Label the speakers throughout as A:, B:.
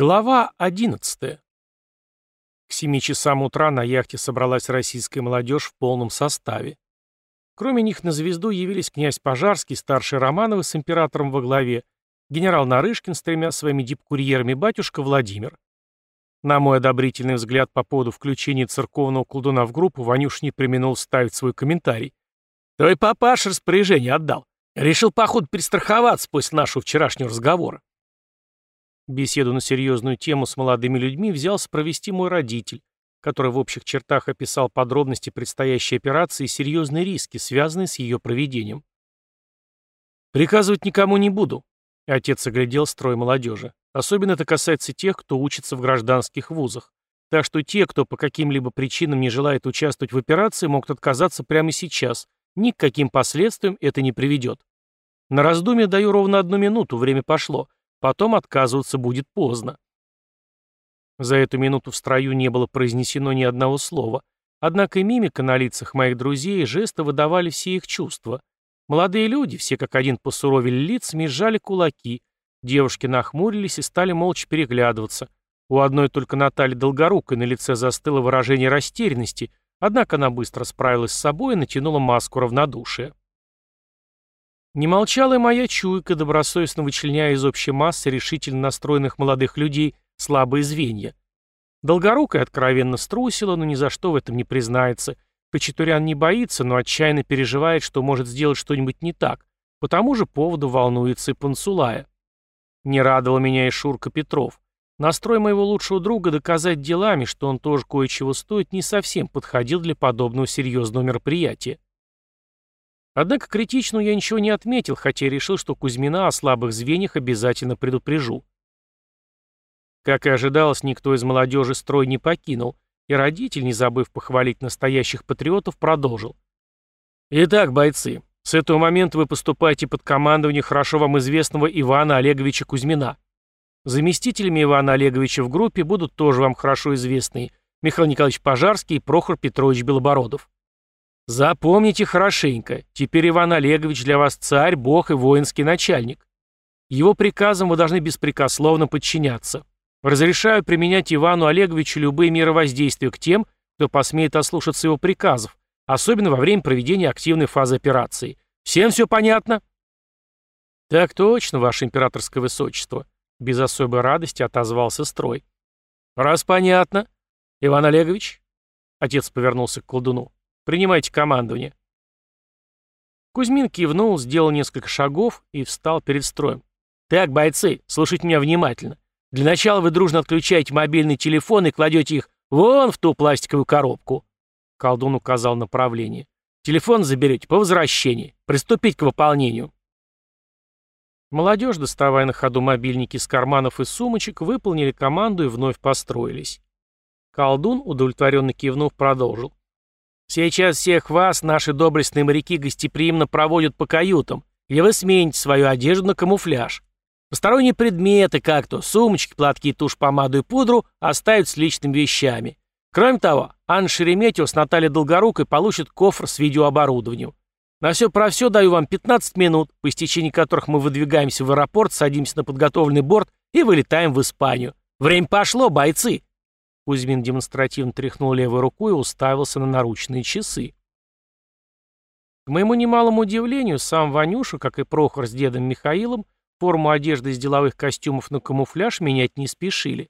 A: Глава 11. К семи часам утра на яхте собралась российская молодежь в полном составе. Кроме них на звезду явились князь Пожарский, старший Романовы с императором во главе, генерал Нарышкин с тремя своими дипкурьерами батюшка Владимир. На мой одобрительный взгляд по поводу включения церковного колдуна в группу Ванюш не применил ставить свой комментарий. «Твой папаш распоряжение отдал. Решил, походу, перестраховаться после нашего вчерашнего разговора. Беседу на серьезную тему с молодыми людьми взялся провести мой родитель, который в общих чертах описал подробности предстоящей операции и серьезные риски, связанные с ее проведением. «Приказывать никому не буду», — отец оглядел строй молодежи. «Особенно это касается тех, кто учится в гражданских вузах. Так что те, кто по каким-либо причинам не желает участвовать в операции, могут отказаться прямо сейчас. Ни к каким последствиям это не приведет. На раздумье даю ровно одну минуту, время пошло. Потом отказываться будет поздно. За эту минуту в строю не было произнесено ни одного слова. Однако мимика на лицах моих друзей и жесты выдавали все их чувства. Молодые люди, все как один посуровили лицами и сжали кулаки. Девушки нахмурились и стали молча переглядываться. У одной только Натальи Долгорукой на лице застыло выражение растерянности, однако она быстро справилась с собой и натянула маску равнодушия. Не молчала и моя чуйка, добросовестно вычленяя из общей массы решительно настроенных молодых людей слабые звенья. Долгорукая откровенно струсила, но ни за что в этом не признается. Кочетурян не боится, но отчаянно переживает, что может сделать что-нибудь не так. По тому же поводу волнуется и Пансулая. Не радовал меня и Шурка Петров. Настрой моего лучшего друга доказать делами, что он тоже кое-чего стоит, не совсем подходил для подобного серьезного мероприятия. Однако критичную я ничего не отметил, хотя решил, что Кузьмина о слабых звеньях обязательно предупрежу. Как и ожидалось, никто из молодежи строй не покинул, и родитель, не забыв похвалить настоящих патриотов, продолжил. «Итак, бойцы, с этого момента вы поступаете под командование хорошо вам известного Ивана Олеговича Кузьмина. Заместителями Ивана Олеговича в группе будут тоже вам хорошо известные Михаил Николаевич Пожарский и Прохор Петрович Белобородов. Запомните хорошенько, теперь Иван Олегович для вас царь, бог и воинский начальник. Его приказам вы должны беспрекословно подчиняться. Разрешаю применять Ивану Олеговичу любые меры воздействия к тем, кто посмеет ослушаться его приказов, особенно во время проведения активной фазы операции. Всем все понятно? Так точно, ваше императорское высочество. Без особой радости отозвался строй. Раз понятно. Иван Олегович? Отец повернулся к колдуну. Принимайте командование. Кузьмин кивнул, сделал несколько шагов и встал перед строем. Так, бойцы, слушайте меня внимательно. Для начала вы дружно отключаете мобильный телефон и кладете их вон в ту пластиковую коробку. Колдун указал направление. Телефон заберете по возвращении. Приступить к выполнению. Молодежь, доставая на ходу мобильники из карманов и сумочек, выполнили команду и вновь построились. Колдун, удовлетворенно кивнув, продолжил. Сейчас всех вас наши доблестные моряки гостеприимно проводят по каютам, где вы смените свою одежду на камуфляж. Посторонние предметы, как то сумочки, платки, тушь, помаду и пудру, оставят с личными вещами. Кроме того, Анна Шереметьева с Натальей Долгорукой получат кофр с видеооборудованием. На все про все даю вам 15 минут, по истечении которых мы выдвигаемся в аэропорт, садимся на подготовленный борт и вылетаем в Испанию. Время пошло, бойцы! Кузьмин демонстративно тряхнул левой рукой и уставился на наручные часы. К моему немалому удивлению, сам Ванюша, как и Прохор с дедом Михаилом, форму одежды из деловых костюмов на камуфляж менять не спешили.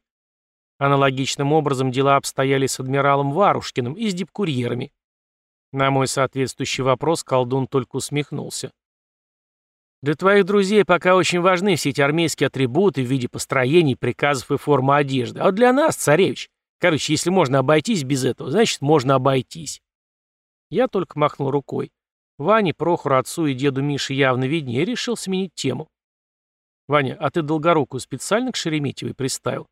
A: Аналогичным образом дела обстояли с адмиралом Варушкиным и с дипкурьерами. На мой соответствующий вопрос колдун только усмехнулся. Для твоих друзей пока очень важны все эти армейские атрибуты в виде построений, приказов и формы одежды. А для нас, царевич, Короче, если можно обойтись без этого, значит, можно обойтись. Я только махнул рукой. Ване, Прохору, отцу и деду Мише явно виднее, решил сменить тему. «Ваня, а ты Долгорукую специально к Шереметьевой приставил?»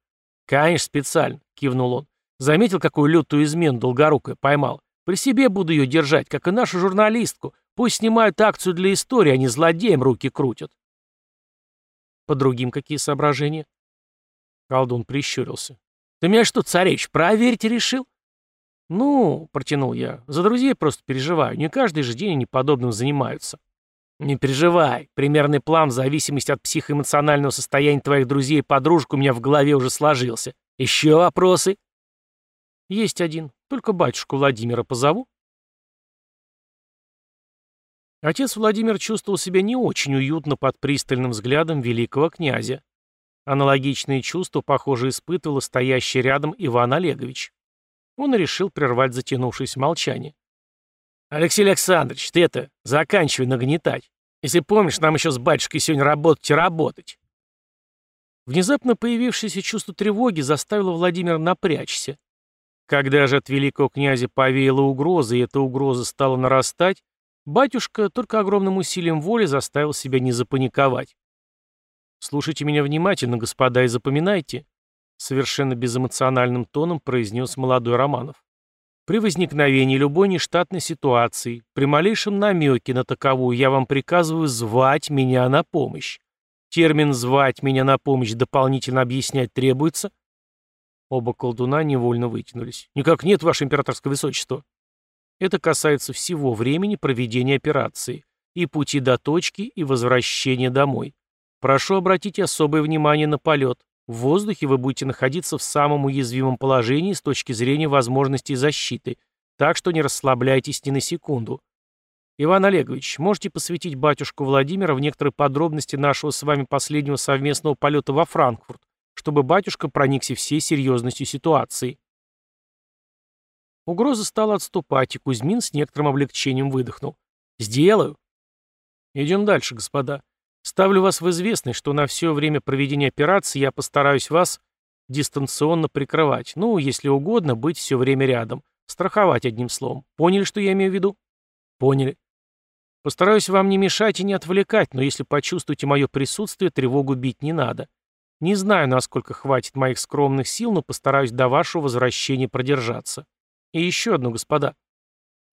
A: «Конечно, специально», — кивнул он. «Заметил, какую лютую измену Долгорукая поймал? При себе буду ее держать, как и нашу журналистку. Пусть снимают акцию для истории, а не злодеям руки крутят». «По другим какие соображения?» Колдун прищурился. Ты меня что, царевич, проверить решил? Ну, протянул я, за друзей просто переживаю, не каждый же день они подобным занимаются. Не переживай, примерный план в зависимости от психоэмоционального состояния твоих друзей и подружек у меня в голове уже сложился. Еще вопросы? Есть один, только батюшку Владимира позову. Отец Владимир чувствовал себя не очень уютно под пристальным взглядом великого князя. Аналогичные чувства, похоже, испытывал стоящий рядом Иван Олегович. Он решил прервать затянувшееся молчание. «Алексей Александрович, ты это, заканчивай нагнетать. Если помнишь, нам еще с батюшкой сегодня работать и работать». Внезапно появившееся чувство тревоги заставило Владимира напрячься. Когда же от великого князя повеяла угроза, и эта угроза стала нарастать, батюшка только огромным усилием воли заставил себя не запаниковать. «Слушайте меня внимательно, господа, и запоминайте», — совершенно безэмоциональным тоном произнес молодой Романов. «При возникновении любой нештатной ситуации, при малейшем намеке на таковую, я вам приказываю звать меня на помощь. Термин «звать меня на помощь» дополнительно объяснять требуется?» Оба колдуна невольно вытянулись. «Никак нет, ваше императорское высочество». Это касается всего времени проведения операции, и пути до точки, и возвращения домой. Прошу обратить особое внимание на полет. В воздухе вы будете находиться в самом уязвимом положении с точки зрения возможностей защиты, так что не расслабляйтесь ни на секунду. Иван Олегович, можете посвятить батюшку Владимира в некоторые подробности нашего с вами последнего совместного полета во Франкфурт, чтобы батюшка проникся всей серьезностью ситуации. Угроза стала отступать, и Кузьмин с некоторым облегчением выдохнул. «Сделаю». «Идем дальше, господа. Ставлю вас в известность, что на все время проведения операции я постараюсь вас дистанционно прикрывать. Ну, если угодно, быть все время рядом. Страховать одним словом. Поняли, что я имею в виду? Поняли. Постараюсь вам не мешать и не отвлекать, но если почувствуете мое присутствие, тревогу бить не надо. Не знаю, насколько хватит моих скромных сил, но постараюсь до вашего возвращения продержаться. И еще одно, господа.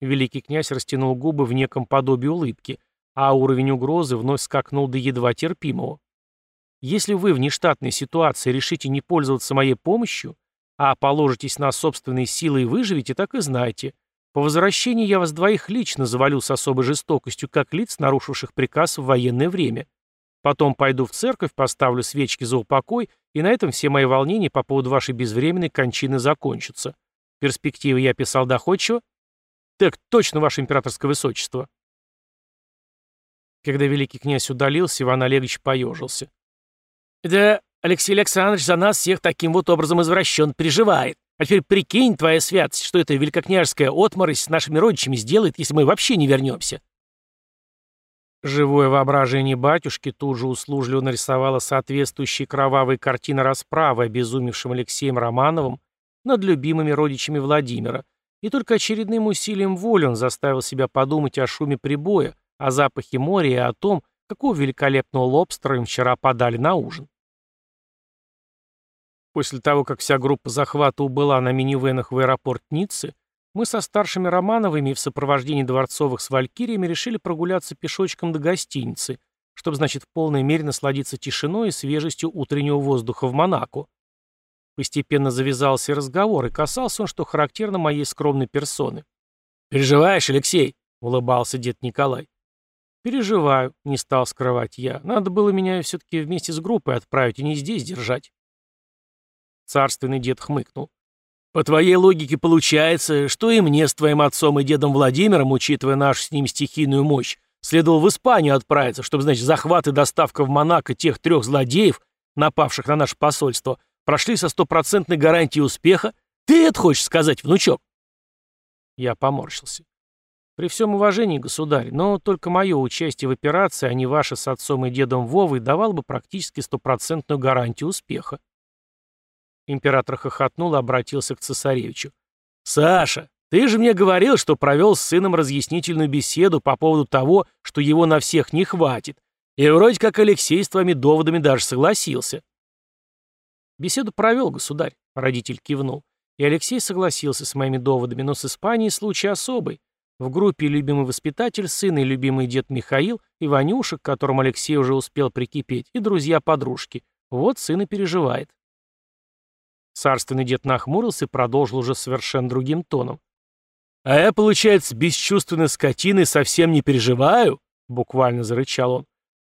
A: Великий князь растянул губы в неком подобии улыбки а уровень угрозы вновь скакнул до едва терпимого. Если вы в нештатной ситуации решите не пользоваться моей помощью, а положитесь на собственные силы и выживете, так и знайте. По возвращении я вас двоих лично завалю с особой жестокостью, как лиц, нарушивших приказ в военное время. Потом пойду в церковь, поставлю свечки за упокой, и на этом все мои волнения по поводу вашей безвременной кончины закончатся. Перспективы я писал доходчиво? Так точно, ваше императорское высочество. Когда великий князь удалился, Иван Олегович поежился. «Да Алексей Александрович за нас всех таким вот образом извращен переживает. А теперь прикинь, твоя святость, что эта великокняжеская отморозь с нашими родичами сделает, если мы вообще не вернемся». Живое воображение батюшки тут же услужливо нарисовало соответствующие кровавые картины расправы, обезумевшим Алексеем Романовым над любимыми родичами Владимира, и только очередным усилием воли он заставил себя подумать о шуме прибоя, о запахе моря и о том, какого великолепного лобстера им вчера подали на ужин. После того, как вся группа захвата убыла на минивенах в аэропорт Ниццы, мы со старшими Романовыми в сопровождении дворцовых с валькириями решили прогуляться пешочком до гостиницы, чтобы, значит, в полной мере насладиться тишиной и свежестью утреннего воздуха в Монако. Постепенно завязался разговор, и касался он, что характерно моей скромной персоны. «Переживаешь, Алексей?» — улыбался дед Николай. «Переживаю», — не стал скрывать я. «Надо было меня все-таки вместе с группой отправить и не здесь держать». Царственный дед хмыкнул. «По твоей логике получается, что и мне с твоим отцом и дедом Владимиром, учитывая нашу с ним стихийную мощь, следовало в Испанию отправиться, чтобы, значит, захват и доставка в Монако тех трех злодеев, напавших на наше посольство, прошли со стопроцентной гарантией успеха? Ты это хочешь сказать, внучок?» Я поморщился. При всем уважении, государь, но только мое участие в операции, а не ваше с отцом и дедом Вовой, давал бы практически стопроцентную гарантию успеха. Император хохотнул и обратился к цесаревичу. «Саша, ты же мне говорил, что провел с сыном разъяснительную беседу по поводу того, что его на всех не хватит. И вроде как Алексей с твоими доводами даже согласился». «Беседу провел, государь», — родитель кивнул. И Алексей согласился с моими доводами, но с Испанией случай особый. В группе любимый воспитатель, сын и любимый дед Михаил, и Ванюша, к которому Алексей уже успел прикипеть, и друзья-подружки. Вот сын и переживает. Царственный дед нахмурился и продолжил уже совершенно другим тоном. «А я, получается, бесчувственной скотиной совсем не переживаю? — буквально зарычал он.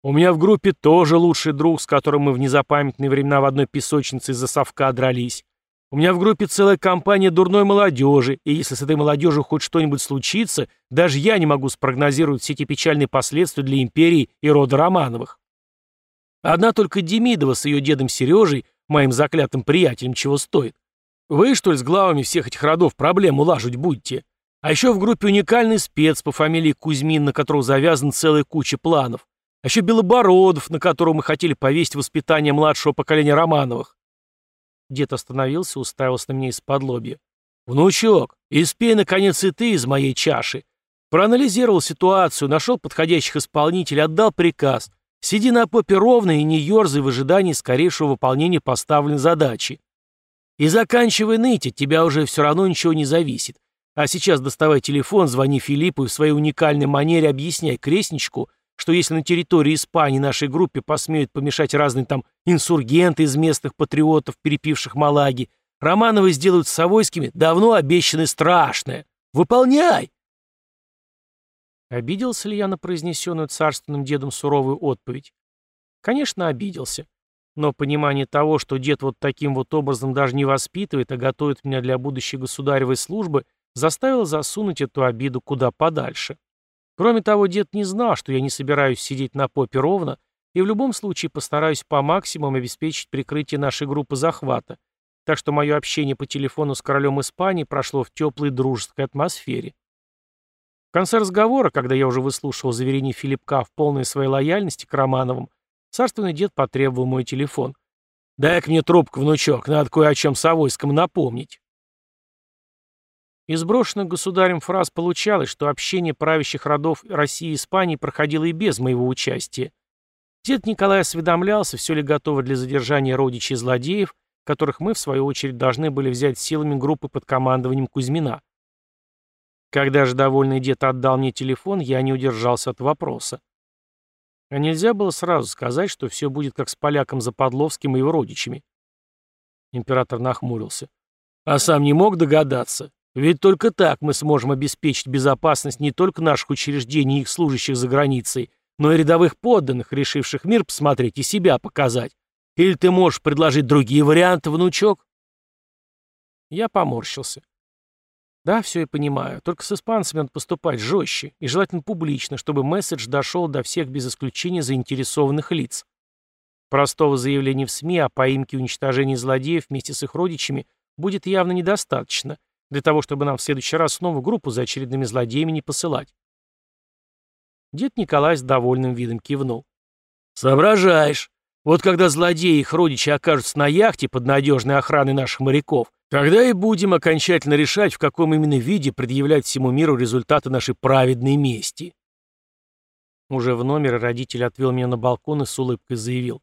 A: «У меня в группе тоже лучший друг, с которым мы в незапамятные времена в одной песочнице из-за совка дрались. У меня в группе целая компания дурной молодежи, и если с этой молодежью хоть что-нибудь случится, даже я не могу спрогнозировать все эти печальные последствия для империи и рода Романовых. Одна только Демидова с ее дедом Сережей, моим заклятым приятелем, чего стоит. Вы, что ли, с главами всех этих родов проблем улаживать будете? А еще в группе уникальный спец по фамилии Кузьмин, на которого завязан целая куча планов. А еще Белобородов, на которого мы хотели повесить воспитание младшего поколения Романовых. Дед остановился, уставился на меня из-под лобья. «Внучок, испей, наконец, и ты из моей чаши. Проанализировал ситуацию, нашел подходящих исполнителей, отдал приказ. Сиди на попе ровно и не ерзай в ожидании скорейшего выполнения поставленной задачи. И заканчивай ныть, от тебя уже все равно ничего не зависит. А сейчас доставай телефон, звони Филиппу и в своей уникальной манере объясняй крестничку, что если на территории Испании нашей группе посмеют помешать разные там инсургенты из местных патриотов, перепивших Малаги, Романовы сделают с Савойскими давно обещанное страшное. Выполняй!» Обиделся ли я на произнесенную царственным дедом суровую отповедь? Конечно, обиделся. Но понимание того, что дед вот таким вот образом даже не воспитывает, а готовит меня для будущей государевой службы, заставило засунуть эту обиду куда подальше. Кроме того, дед не знал, что я не собираюсь сидеть на попе ровно, и в любом случае постараюсь по максимуму обеспечить прикрытие нашей группы захвата, так что мое общение по телефону с королем Испании прошло в теплой дружеской атмосфере. В конце разговора, когда я уже выслушивал заверение Филипка в полной своей лояльности к Романовым, царственный дед потребовал мой телефон. «Дай-ка мне трубку, внучок, надо кое о чем Савойскому напомнить». Из брошенных государем фраз получалось, что общение правящих родов России и Испании проходило и без моего участия. Дед Николай осведомлялся, все ли готово для задержания родичей злодеев, которых мы, в свою очередь, должны были взять силами группы под командованием Кузьмина. Когда же довольный дед отдал мне телефон, я не удержался от вопроса. А нельзя было сразу сказать, что все будет как с поляком Западловским и его родичами. Император нахмурился. А сам не мог догадаться. Ведь только так мы сможем обеспечить безопасность не только наших учреждений и их служащих за границей, но и рядовых подданных, решивших мир посмотреть и себя показать. Или ты можешь предложить другие варианты, внучок?» Я поморщился. Да, все я понимаю, только с испанцами надо поступать жестче и желательно публично, чтобы месседж дошел до всех без исключения заинтересованных лиц. Простого заявления в СМИ о поимке и уничтожении злодеев вместе с их родичами будет явно недостаточно – для того, чтобы нам в следующий раз снова группу за очередными злодеями не посылать. Дед Николай с довольным видом кивнул. «Соображаешь. Вот когда злодеи и их родичи окажутся на яхте под надежной охраной наших моряков, тогда и будем окончательно решать, в каком именно виде предъявлять всему миру результаты нашей праведной мести». Уже в номере родитель отвел меня на балкон и с улыбкой заявил.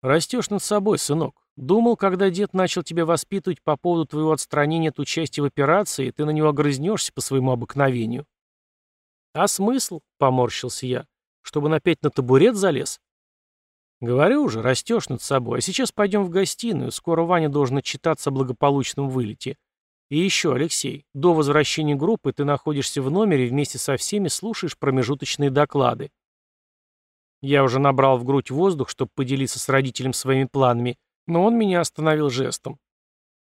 A: «Растешь над собой, сынок. Думал, когда дед начал тебя воспитывать по поводу твоего отстранения от участия в операции, ты на него огрызнешься по своему обыкновению. А смысл, поморщился я, чтобы он опять на табурет залез? Говорю уже, растешь над собой. А сейчас пойдем в гостиную, скоро Ваня должен отчитаться о благополучном вылете. И еще, Алексей, до возвращения группы ты находишься в номере вместе со всеми слушаешь промежуточные доклады. Я уже набрал в грудь воздух, чтобы поделиться с родителем своими планами, но он меня остановил жестом.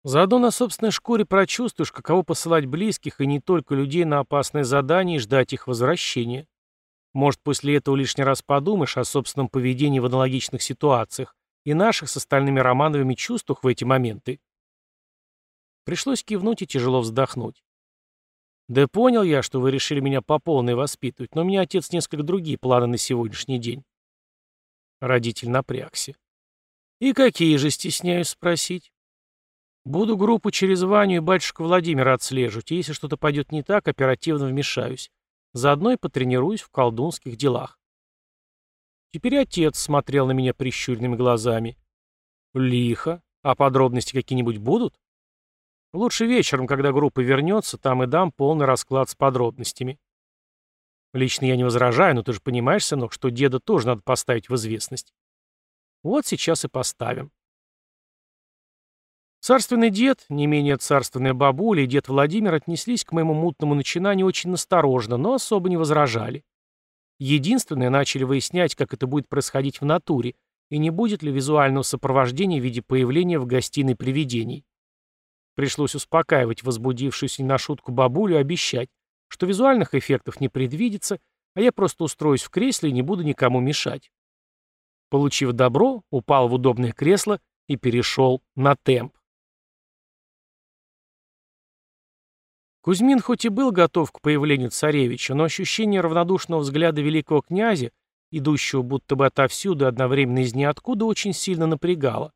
A: Заодно на собственной шкуре прочувствуешь, каково посылать близких и не только людей на опасные задания и ждать их возвращения. Может, после этого лишний раз подумаешь о собственном поведении в аналогичных ситуациях и наших с остальными Романовыми чувствах в эти моменты. Пришлось кивнуть и тяжело вздохнуть. Да понял я, что вы решили меня по полной воспитывать, но у меня отец несколько другие планы на сегодняшний день. Родитель напрягся. «И какие же, стесняюсь спросить?» «Буду группу через Ваню и батюшка Владимира отслеживать, если что-то пойдет не так, оперативно вмешаюсь. Заодно и потренируюсь в колдунских делах». Теперь отец смотрел на меня прищуренными глазами. «Лихо. А подробности какие-нибудь будут?» «Лучше вечером, когда группа вернется, там и дам полный расклад с подробностями». «Лично я не возражаю, но ты же понимаешь, сынок, что деда тоже надо поставить в известность». Вот сейчас и поставим. Царственный дед, не менее царственная бабуля и дед Владимир отнеслись к моему мутному начинанию очень насторожно, но особо не возражали. Единственное, начали выяснять, как это будет происходить в натуре, и не будет ли визуального сопровождения в виде появления в гостиной привидений. Пришлось успокаивать возбудившуюся не на шутку бабулю обещать, что визуальных эффектов не предвидится, а я просто устроюсь в кресле и не буду никому мешать. Получив добро, упал в удобное кресло и перешел на темп. Кузьмин хоть и был готов к появлению царевича, но ощущение равнодушного взгляда великого князя, идущего будто бы отовсюду одновременно из ниоткуда, очень сильно напрягало.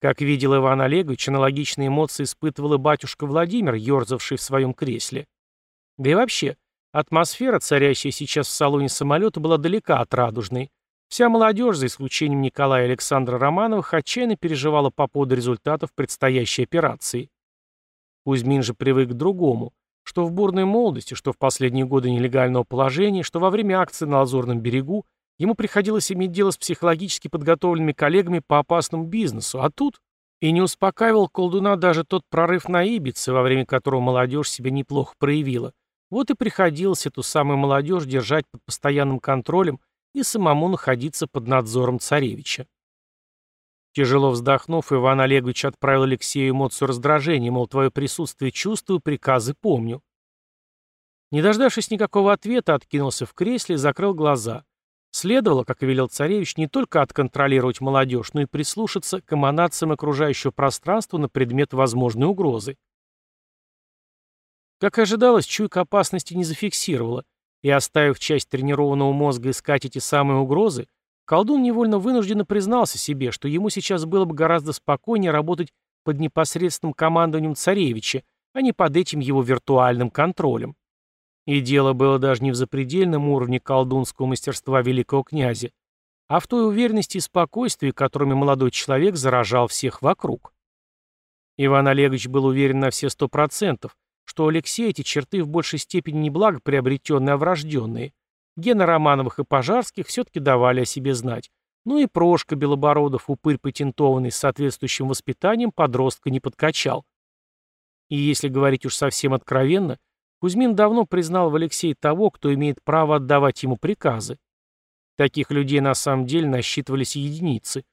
A: Как видел Иван Олегович, аналогичные эмоции испытывал и батюшка Владимир, ерзавший в своем кресле. Да и вообще, атмосфера, царящая сейчас в салоне самолета, была далека от радужной. Вся молодежь, за исключением Николая и Александра Романовых, отчаянно переживала по поводу результатов предстоящей операции. Кузьмин же привык к другому, что в бурной молодости, что в последние годы нелегального положения, что во время акции на Лазурном берегу, ему приходилось иметь дело с психологически подготовленными коллегами по опасному бизнесу, а тут и не успокаивал колдуна даже тот прорыв на Ибице, во время которого молодежь себя неплохо проявила. Вот и приходилось эту самую молодежь держать под постоянным контролем и самому находиться под надзором царевича. Тяжело вздохнув, Иван Олегович отправил Алексею эмоцию раздражения, мол, твое присутствие чувствую, приказы помню. Не дождавшись никакого ответа, откинулся в кресле и закрыл глаза. Следовало, как велел царевич, не только отконтролировать молодежь, но и прислушаться к эманациям окружающего пространства на предмет возможной угрозы. Как и ожидалось, чуйка опасности не зафиксировала, и, оставив часть тренированного мозга искать эти самые угрозы, Колдун невольно вынужденно признался себе, что ему сейчас было бы гораздо спокойнее работать под непосредственным командованием царевича, а не под этим его виртуальным контролем. И дело было даже не в запредельном уровне колдунского мастерства великого князя, а в той уверенности и спокойствии, которыми молодой человек заражал всех вокруг. Иван Олегович был уверен на все сто процентов, что у Алексея эти черты в большей степени не благо приобретенные, а врожденные, Гена Романовых и Пожарских все-таки давали о себе знать. Ну и Прошка Белобородов, упырь патентованный с соответствующим воспитанием, подростка не подкачал. И если говорить уж совсем откровенно, Кузьмин давно признал в Алексее того, кто имеет право отдавать ему приказы. Таких людей на самом деле насчитывались единицы.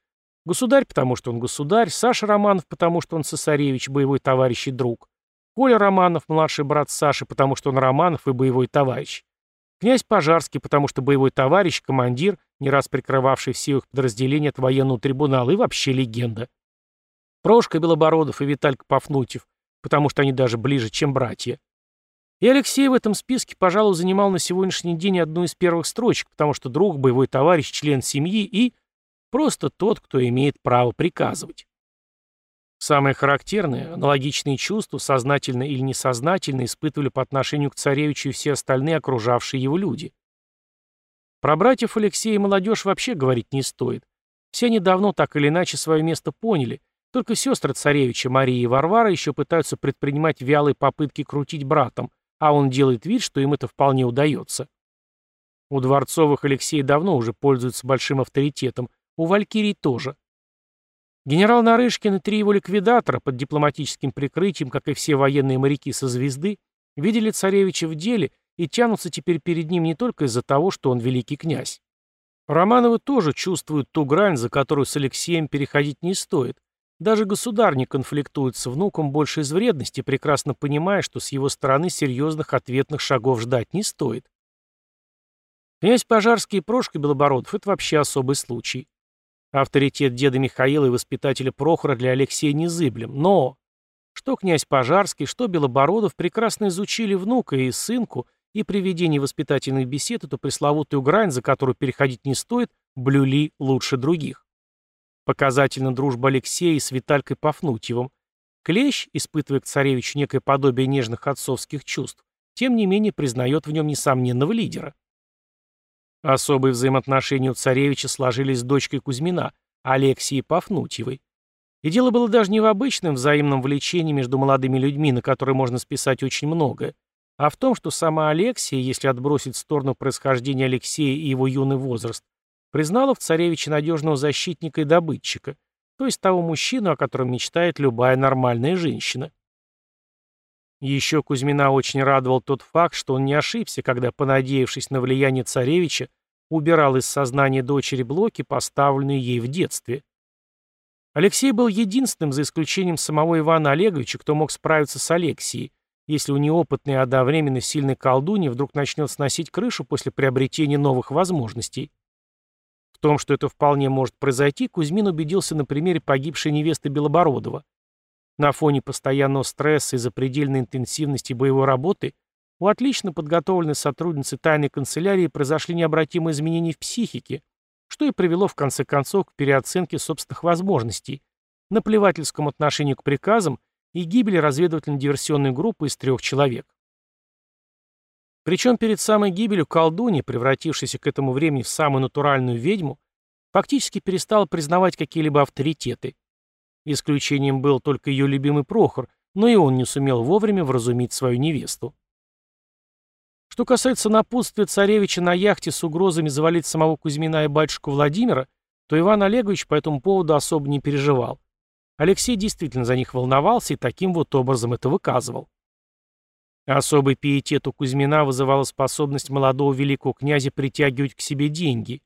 A: Государь, потому что он государь, Саша Романов, потому что он цесаревич, боевой товарищ и друг, Коля Романов, младший брат Саши, потому что он Романов и боевой товарищ. Князь Пожарский, потому что боевой товарищ, командир, не раз прикрывавший все их подразделения от военного трибунала и вообще легенда. Прошка Белобородов и Виталька Пафнутьев, потому что они даже ближе, чем братья. И Алексей в этом списке, пожалуй, занимал на сегодняшний день одну из первых строчек, потому что друг, боевой товарищ, член семьи и просто тот, кто имеет право приказывать. Самое характерное, аналогичные чувства, сознательно или несознательно, испытывали по отношению к царевичу и все остальные окружавшие его люди. Про братьев Алексея и молодежь вообще говорить не стоит. Все они давно так или иначе свое место поняли, только сестры царевича Мария и Варвара еще пытаются предпринимать вялые попытки крутить братом, а он делает вид, что им это вполне удается. У Дворцовых Алексей давно уже пользуется большим авторитетом, у Валькирий тоже. Генерал Нарышкин и три его ликвидатора под дипломатическим прикрытием, как и все военные моряки со звезды, видели царевича в деле и тянутся теперь перед ним не только из-за того, что он великий князь. Романовы тоже чувствуют ту грань, за которую с Алексеем переходить не стоит. Даже государь не конфликтует с внуком больше из вредности, прекрасно понимая, что с его стороны серьезных ответных шагов ждать не стоит. Князь Пожарский и Прошка Белобородов – это вообще особый случай. Авторитет деда Михаила и воспитателя Прохора для Алексея незыблем. Но что князь Пожарский, что Белобородов прекрасно изучили внука и сынку, и при ведении воспитательных бесед эту пресловутую грань, за которую переходить не стоит, блюли лучше других. Показательна дружба Алексея с Виталькой Пафнутьевым. Клещ, испытывая к царевичу некое подобие нежных отцовских чувств, тем не менее признает в нем несомненного лидера. Особые взаимоотношения у царевича сложились с дочкой Кузьмина, Алексией Пафнутьевой. И дело было даже не в обычном взаимном влечении между молодыми людьми, на которое можно списать очень многое, а в том, что сама Алексия, если отбросить в сторону происхождения Алексея и его юный возраст, признала в царевиче надежного защитника и добытчика, то есть того мужчину, о котором мечтает любая нормальная женщина. Еще Кузьмина очень радовал тот факт, что он не ошибся, когда, понадеявшись на влияние царевича, убирал из сознания дочери блоки, поставленные ей в детстве. Алексей был единственным, за исключением самого Ивана Олеговича, кто мог справиться с Алексией, если у неопытной и одновременно сильной колдуни вдруг начнет сносить крышу после приобретения новых возможностей. В том, что это вполне может произойти, Кузьмин убедился на примере погибшей невесты Белобородова. На фоне постоянного стресса и запредельной интенсивности боевой работы у отлично подготовленной сотрудницы тайной канцелярии произошли необратимые изменения в психике, что и привело в конце концов к переоценке собственных возможностей, наплевательскому отношению к приказам и гибели разведывательно-диверсионной группы из трех человек. Причем перед самой гибелью колдунья, превратившейся к этому времени в самую натуральную ведьму, фактически перестала признавать какие-либо авторитеты. Исключением был только ее любимый Прохор, но и он не сумел вовремя вразумить свою невесту. Что касается напутствия царевича на яхте с угрозами завалить самого Кузьмина и батюшку Владимира, то Иван Олегович по этому поводу особо не переживал. Алексей действительно за них волновался и таким вот образом это выказывал. Особый пиетет у Кузьмина вызывала способность молодого великого князя притягивать к себе деньги.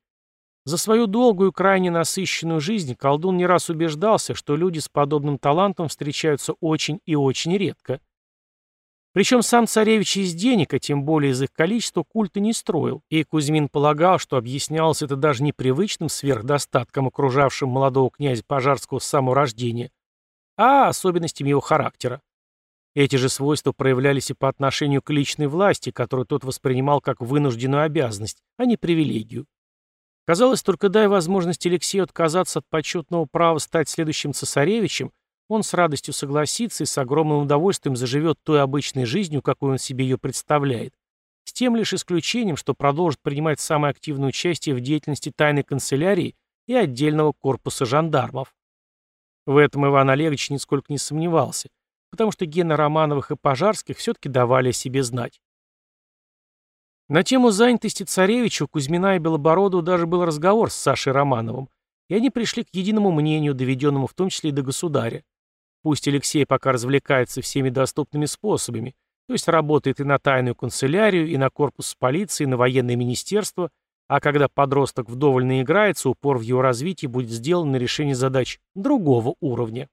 A: За свою долгую, крайне насыщенную жизнь колдун не раз убеждался, что люди с подобным талантом встречаются очень и очень редко. Причем сам царевич из денег, а тем более из их количества, культа не строил, и Кузьмин полагал, что объяснялось это даже непривычным сверхдостатком, окружавшим молодого князя Пожарского с самого рождения, а особенностями его характера. Эти же свойства проявлялись и по отношению к личной власти, которую тот воспринимал как вынужденную обязанность, а не привилегию. Казалось, только дай возможность Алексею отказаться от почетного права стать следующим цесаревичем, он с радостью согласится и с огромным удовольствием заживет той обычной жизнью, какой он себе ее представляет. С тем лишь исключением, что продолжит принимать самое активное участие в деятельности тайной канцелярии и отдельного корпуса жандармов. В этом Иван Олегович нисколько не сомневался, потому что гены Романовых и Пожарских все-таки давали о себе знать. На тему занятости царевича у Кузьмина и Белобородова даже был разговор с Сашей Романовым, и они пришли к единому мнению, доведенному в том числе и до государя. Пусть Алексей пока развлекается всеми доступными способами, то есть работает и на тайную канцелярию, и на корпус полиции, и на военное министерство, а когда подросток вдоволь наиграется, упор в его развитии будет сделан на решение задач другого уровня.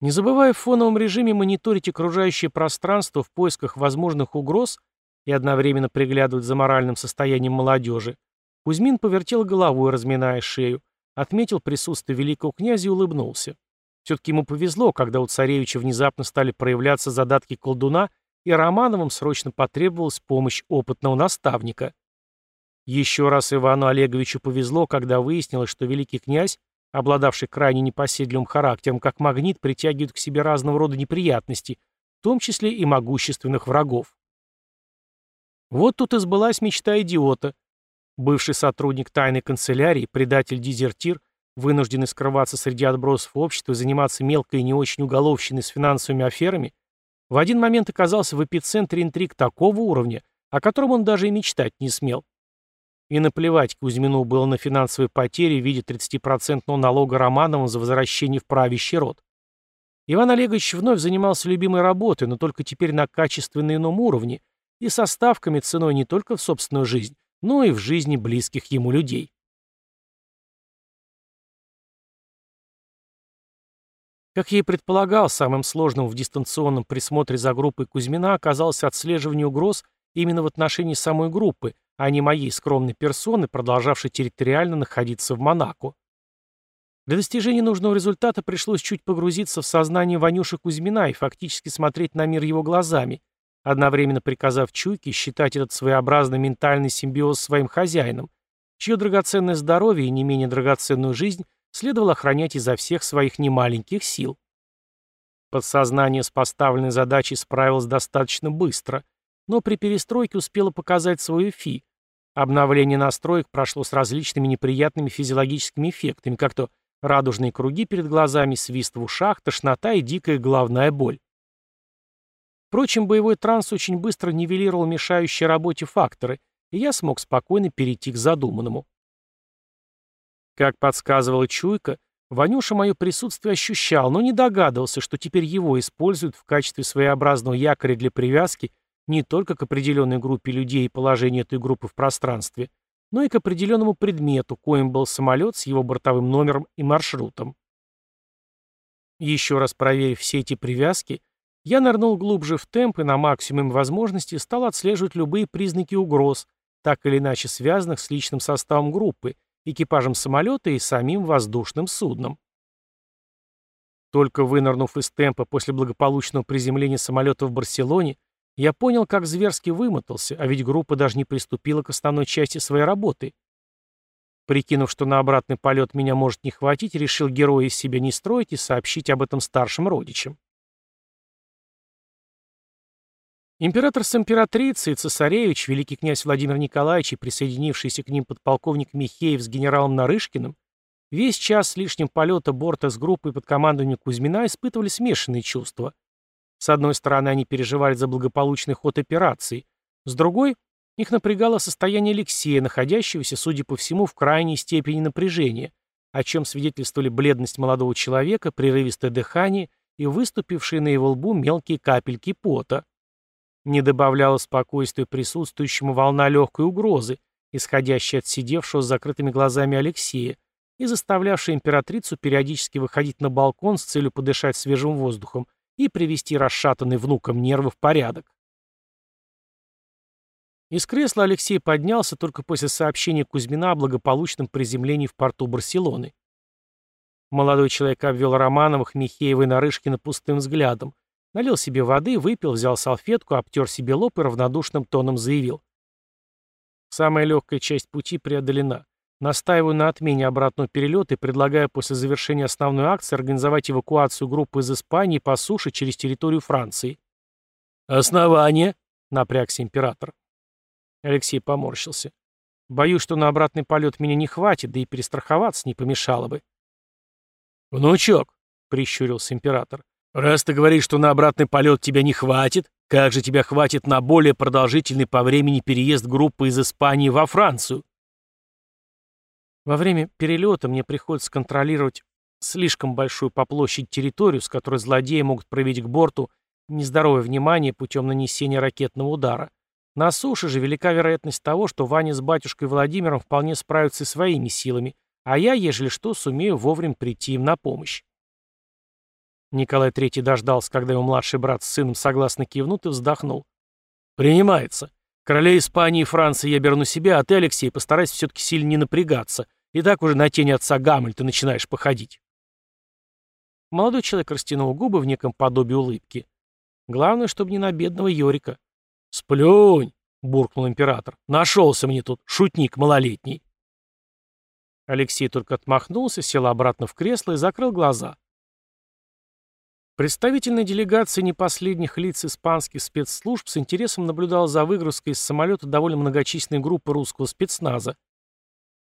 A: Не забывая в фоновом режиме мониторить окружающее пространство в поисках возможных угроз и одновременно приглядывать за моральным состоянием молодежи, Кузьмин повертел головой, разминая шею, Отметил присутствие великого князя и улыбнулся. Все-таки ему повезло, когда у царевича внезапно стали проявляться задатки колдуна, и Романовым срочно потребовалась помощь опытного наставника. Еще раз Ивану Олеговичу повезло, когда выяснилось, что великий князь, обладавший крайне непоседливым характером, как магнит, притягивает к себе разного рода неприятности, в том числе и могущественных врагов. Вот тут и сбылась мечта идиота. Бывший сотрудник тайной канцелярии, предатель-дезертир, вынужденный скрываться среди отбросов общества и заниматься мелкой и не очень уголовщиной с финансовыми аферами, в один момент оказался в эпицентре интриг такого уровня, о котором он даже и мечтать не смел. И наплевать Кузьмину было на финансовые потери в виде 30% налога Романовым за возвращение в правящий род. Иван Олегович вновь занимался любимой работой, но только теперь на качественно ином уровне и со ставками ценой не только в собственную жизнь, но и в жизни близких ему людей. Как я и предполагал, самым сложным в дистанционном присмотре за группой Кузьмина оказалось отслеживание угроз именно в отношении самой группы, а не моей скромной персоны, продолжавшей территориально находиться в Монако. Для достижения нужного результата пришлось чуть погрузиться в сознание Ванюши Кузьмина и фактически смотреть на мир его глазами, одновременно приказав Чуйке считать этот своеобразный ментальный симбиоз своим хозяином, чье драгоценное здоровье и не менее драгоценную жизнь следовало охранять изо всех своих немаленьких сил. Подсознание с поставленной задачей справилось достаточно быстро, но при перестройке успело показать свою фи. Обновление настроек прошло с различными неприятными физиологическими эффектами, как то радужные круги перед глазами, свист в ушах, тошнота и дикая головная боль. Впрочем, боевой транс очень быстро нивелировал мешающие работе факторы, и я смог спокойно перейти к задуманному. Как подсказывала чуйка, Ванюша мое присутствие ощущал, но не догадывался, что теперь его используют в качестве своеобразного якоря для привязки не только к определенной группе людей и положению этой группы в пространстве, но и к определенному предмету, коим был самолет с его бортовым номером и маршрутом. Еще раз проверив все эти привязки, я нырнул глубже в темп и на максимум возможности стал отслеживать любые признаки угроз, так или иначе связанных с личным составом группы, экипажем самолета и самим воздушным судном. Только вынырнув из темпа после благополучного приземления самолета в Барселоне, я понял, как зверски вымотался, а ведь группа даже не приступила к основной части своей работы. Прикинув, что на обратный полет меня может не хватить, решил героя из себя не строить и сообщить об этом старшим родичам. Император с императрицей, цесаревич, великий князь Владимир Николаевич и присоединившийся к ним подполковник Михеев с генералом Нарышкиным весь час с лишним полета борта с группой под командованием Кузьмина испытывали смешанные чувства. С одной стороны, они переживали за благополучный ход операции, с другой, их напрягало состояние Алексея, находящегося, судя по всему, в крайней степени напряжения, о чем свидетельствовали бледность молодого человека, прерывистое дыхание и выступившие на его лбу мелкие капельки пота. Не добавляла спокойствию присутствующему волна легкой угрозы, исходящая от сидевшего с закрытыми глазами Алексея, и заставлявшая императрицу периодически выходить на балкон с целью подышать свежим воздухом и привести расшатанный внуком нервы в порядок. Из кресла Алексей поднялся только после сообщения Кузьмина о благополучном приземлении в порту Барселоны. Молодой человек обвел Романовых, Михеева и Нарышкина пустым взглядом, Налил себе воды, выпил, взял салфетку, обтер себе лоб и равнодушным тоном заявил. Самая легкая часть пути преодолена. Настаиваю на отмене обратного перелета и предлагаю после завершения основной акции организовать эвакуацию группы из Испании по суше через территорию Франции. «Основание?» — напрягся император. Алексей поморщился. «Боюсь, что на обратный полет меня не хватит, да и перестраховаться не помешало бы». «Внучок», — прищурился император, «Раз ты говоришь, что на обратный полет тебя не хватит, как же тебя хватит на более продолжительный по времени переезд группы из Испании во Францию?» Во время перелета мне приходится контролировать слишком большую по площади территорию, с которой злодеи могут проявить к борту нездоровое внимание путем нанесения ракетного удара. На суше же велика вероятность того, что Ваня с батюшкой Владимиром вполне справятся своими силами, а я, ежели что, сумею вовремя прийти им на помощь. Николай III дождался, когда его младший брат с сыном согласно кивнут и вздохнул. «Принимается. Королей Испании и Франции я беру на себя, а ты, Алексей, постарайся все-таки сильно не напрягаться. И так уже на тени отца Гамль ты начинаешь походить». Молодой человек растянул губы в неком подобии улыбки. Главное, чтобы не на бедного Йорика. «Сплюнь!» — буркнул император. «Нашелся мне тут, шутник малолетний». Алексей только отмахнулся, сел обратно в кресло и закрыл глаза. Представительная делегация непоследних лиц испанских спецслужб с интересом наблюдала за выгрузкой из самолета довольно многочисленной группы русского спецназа.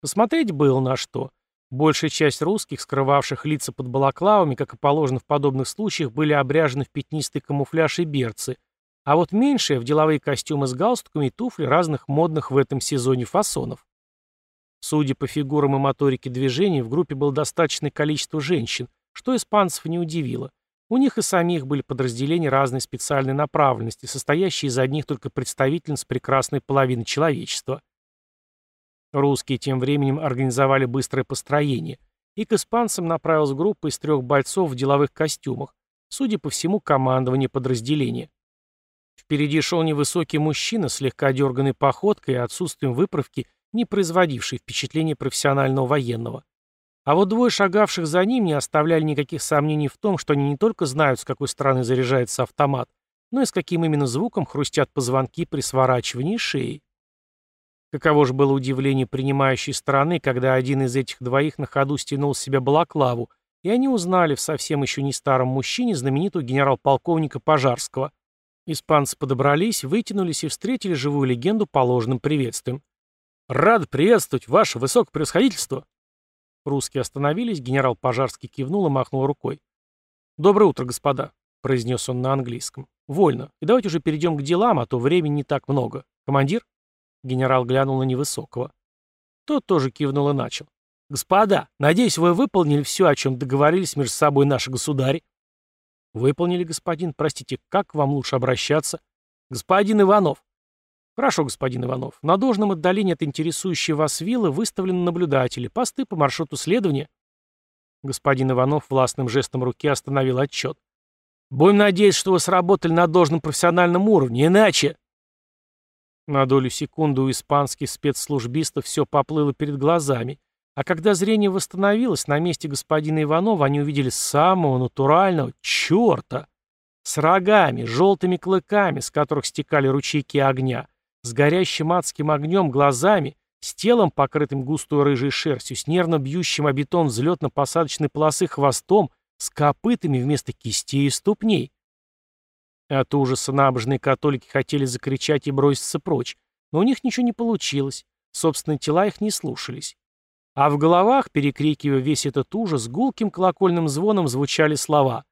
A: Посмотреть было на что. Большая часть русских, скрывавших лица под балаклавами, как и положено в подобных случаях, были обряжены в пятнистый камуфляж и берцы, а вот меньшие — в деловые костюмы с галстуками и туфли разных модных в этом сезоне фасонов. Судя по фигурам и моторике движений, в группе было достаточное количество женщин, что испанцев не удивило. У них и самих были подразделения разной специальной направленности, состоящие из одних только представительниц прекрасной половины человечества. Русские тем временем организовали быстрое построение, и к испанцам направилась группа из трех бойцов в деловых костюмах, судя по всему, командование подразделения. Впереди шел невысокий мужчина, слегка дерганной походкой и отсутствием выправки, не производивший впечатления профессионального военного. А вот двое шагавших за ним не оставляли никаких сомнений в том, что они не только знают, с какой стороны заряжается автомат, но и с каким именно звуком хрустят позвонки при сворачивании шеи. Каково же было удивление принимающей стороны, когда один из этих двоих на ходу стянул с себя балаклаву, и они узнали в совсем еще не старом мужчине знаменитого генерал-полковника Пожарского. Испанцы подобрались, вытянулись и встретили живую легенду положенным приветствием. «Рад приветствовать, ваше высокопревосходительство!» Русские остановились, генерал Пожарский кивнул и махнул рукой. «Доброе утро, господа», — произнес он на английском. «Вольно. И давайте уже перейдем к делам, а то времени не так много. Командир?» Генерал глянул на невысокого. Тот тоже кивнул и начал. Господа, надеюсь, вы выполнили все, о чем договорились между собой наши государи? Выполнили, господин. Простите, как вам лучше обращаться? Господин Иванов. Хорошо, господин Иванов. На должном отдалении от интересующей вас виллы выставлены наблюдатели, посты по маршруту следования. Господин Иванов властным жестом руки остановил отчет. Будем надеяться, что вы сработали на должном профессиональном уровне, иначе... На долю секунды у испанских спецслужбистов все поплыло перед глазами, а когда зрение восстановилось, на месте господина Иванова они увидели самого натурального черта с рогами, желтыми клыками, с которых стекали ручейки огня, с горящим адским огнем глазами, с телом, покрытым густой рыжей шерстью, с нервно бьющим о бетон взлетно-посадочной полосы хвостом, с копытами вместо кистей и ступней. От ужаса набожные католики хотели закричать и броситься прочь, но у них ничего не получилось, собственные тела их не слушались. А в головах, перекрикивая весь этот ужас, гулким колокольным звоном звучали слова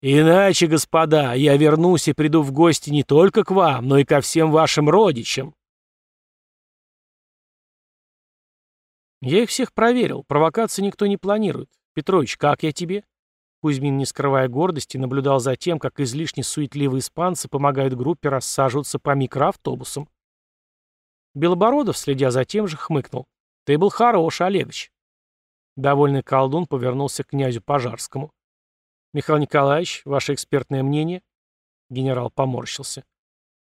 A: «Иначе, господа, я вернусь и приду в гости не только к вам, но и ко всем вашим родичам». Я их всех проверил, провокации никто не планирует. Петрович, как я тебе? Кузьмин, не скрывая гордости, наблюдал за тем, как излишне суетливые испанцы помогают группе рассаживаться по микроавтобусам. Белобородов, следя за тем же, хмыкнул. «Ты был хорош, Олегович». Довольный колдун повернулся к князю Пожарскому. «Михаил Николаевич, ваше экспертное мнение?» Генерал поморщился.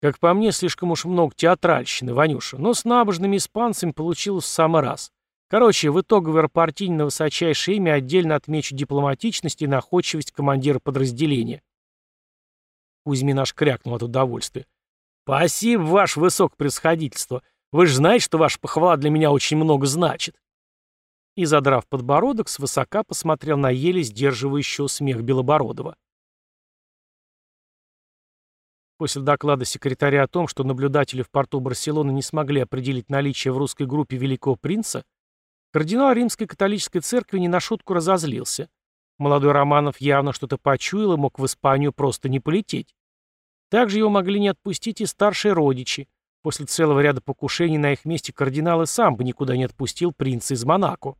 A: «Как по мне, слишком уж много театральщины, Ванюша, но с набожными испанцами получилось в самый раз. Короче, в итоговой рапортине на высочайшее имя отдельно отмечу дипломатичность и находчивость командира подразделения». Кузьмин аж крякнул от удовольствия. «Спасибо, ваше высокопревосходительство. Вы же знаете, что ваша похвала для меня очень много значит». И, задрав подбородок, свысока посмотрел на еле сдерживающего смех Белобородова. После доклада секретаря о том, что наблюдатели в порту Барселоны не смогли определить наличие в русской группе Великого Принца, кардинал Римской католической церкви не на шутку разозлился. Молодой Романов явно что-то почуял и мог в Испанию просто не полететь. Также его могли не отпустить и старшие родичи, После целого ряда покушений на их месте кардинал и сам бы никуда не отпустил принца из Монако.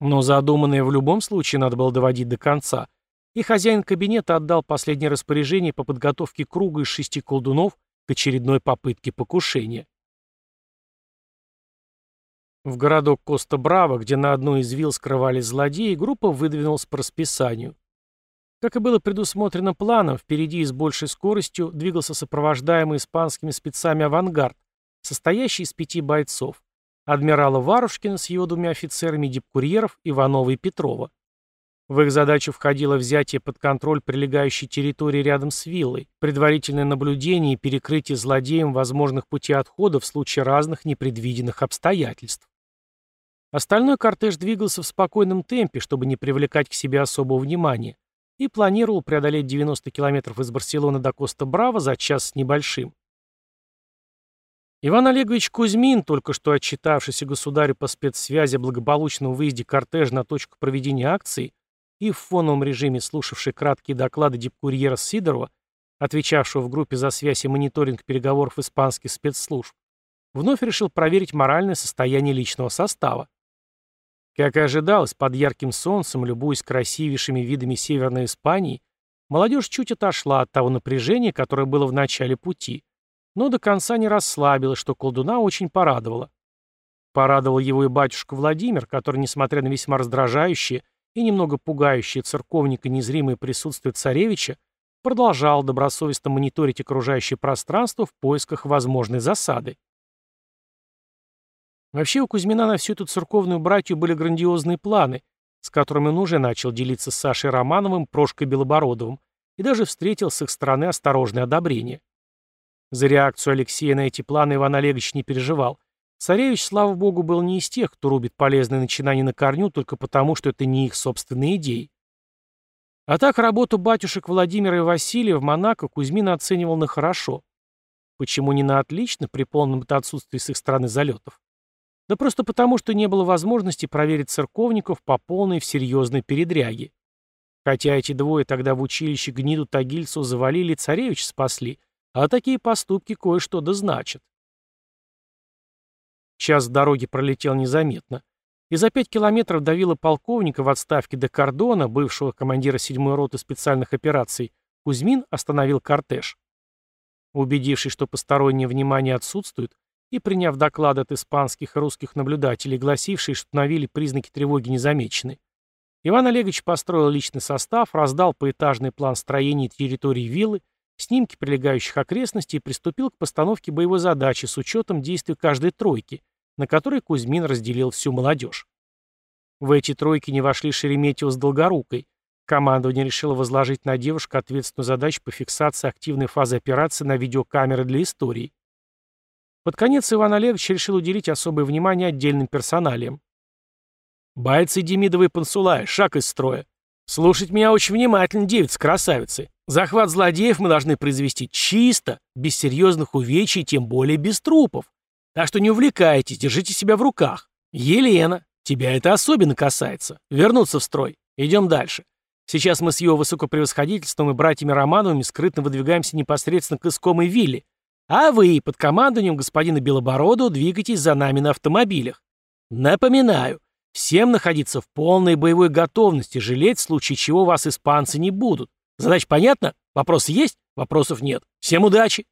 A: Но задуманное в любом случае надо было доводить до конца, и хозяин кабинета отдал последнее распоряжение по подготовке круга из шести колдунов к очередной попытке покушения. В городок Коста-Браво, где на одной из вилл скрывались злодеи, группа выдвинулась по расписанию. Как и было предусмотрено планом, впереди и с большей скоростью двигался сопровождаемый испанскими спецами авангард, состоящий из пяти бойцов. Адмирала Варушкина с его двумя офицерами дипкурьеров Иванова и Петрова. В их задачу входило взятие под контроль прилегающей территории рядом с виллой, предварительное наблюдение и перекрытие злодеям возможных путей отхода в случае разных непредвиденных обстоятельств. Остальной кортеж двигался в спокойном темпе, чтобы не привлекать к себе особого внимания, и планировал преодолеть 90 километров из Барселоны до Коста-Браво за час с небольшим. Иван Олегович Кузьмин, только что отчитавшийся государю по спецсвязи о благополучном выезде кортежа на точку проведения акции и в фоновом режиме слушавший краткие доклады дипкурьера Сидорова, отвечавшего в группе за связь и мониторинг переговоров испанских спецслужб, вновь решил проверить моральное состояние личного состава. Как и ожидалось, под ярким солнцем, любуясь красивейшими видами Северной Испании, молодежь чуть отошла от того напряжения, которое было в начале пути, но до конца не расслабилась, что колдуна очень порадовало. Порадовал его и батюшка Владимир, который, несмотря на весьма раздражающее и немного пугающее церковника незримое присутствие царевича, продолжал добросовестно мониторить окружающее пространство в поисках возможной засады. Вообще у Кузьмина на всю эту церковную братью были грандиозные планы, с которыми он уже начал делиться с Сашей Романовым, Прошкой Белобородовым, и даже встретил с их стороны осторожное одобрение. За реакцию Алексея на эти планы Иван Олегович не переживал. Царевич, слава богу, был не из тех, кто рубит полезные начинания на корню только потому, что это не их собственные идеи. А так работу батюшек Владимира и Василия в Монако Кузьмин оценивал на хорошо. Почему не на отлично при полном отсутствии с их стороны залетов? Да просто потому, что не было возможности проверить церковников по полной в серьезной передряге. Хотя эти двое тогда в училище гниду Тагильцу завалили, царевич спасли, а такие поступки кое-что да значат. Час дороги пролетел незаметно. и за пять километров до виллы полковника в отставке до Кордона, бывшего командира 7-й роты специальных операций, Кузьмин остановил кортеж. Убедившись, что постороннее внимание отсутствует, и приняв доклады от испанских и русских наблюдателей, гласившие, что на вилле признаки тревоги не замечены, Иван Олегович построил личный состав, раздал поэтажный план строения территории виллы, снимки прилегающих окрестностей и приступил к постановке боевой задачи с учетом действий каждой тройки, на которой Кузьмин разделил всю молодежь. В эти тройки не вошли Шереметьево с Долгорукой. Командование решило возложить на девушку ответственную задачу по фиксации активной фазы операции на видеокамеры для истории. Под конец Иван Олегович решил уделить особое внимание отдельным персоналиям. «Бойцы Демидовой Пансулай, шаг из строя. Слушать меня очень внимательно, девицы-красавицы. Захват злодеев мы должны произвести чисто, без серьезных увечий, тем более без трупов. Так что не увлекайтесь, держите себя в руках. Елена, тебя это особенно касается. Вернуться в строй. Идем дальше. Сейчас мы с его высокопревосходительством и братьями Романовыми скрытно выдвигаемся непосредственно к искомой вилле, а вы под командованием господина Белобородова двигаетесь за нами на автомобилях. Напоминаю, всем находиться в полной боевой готовности, жалеть в случае чего вас испанцы не будут. Задача понятна? Вопросы есть? Вопросов нет. Всем удачи!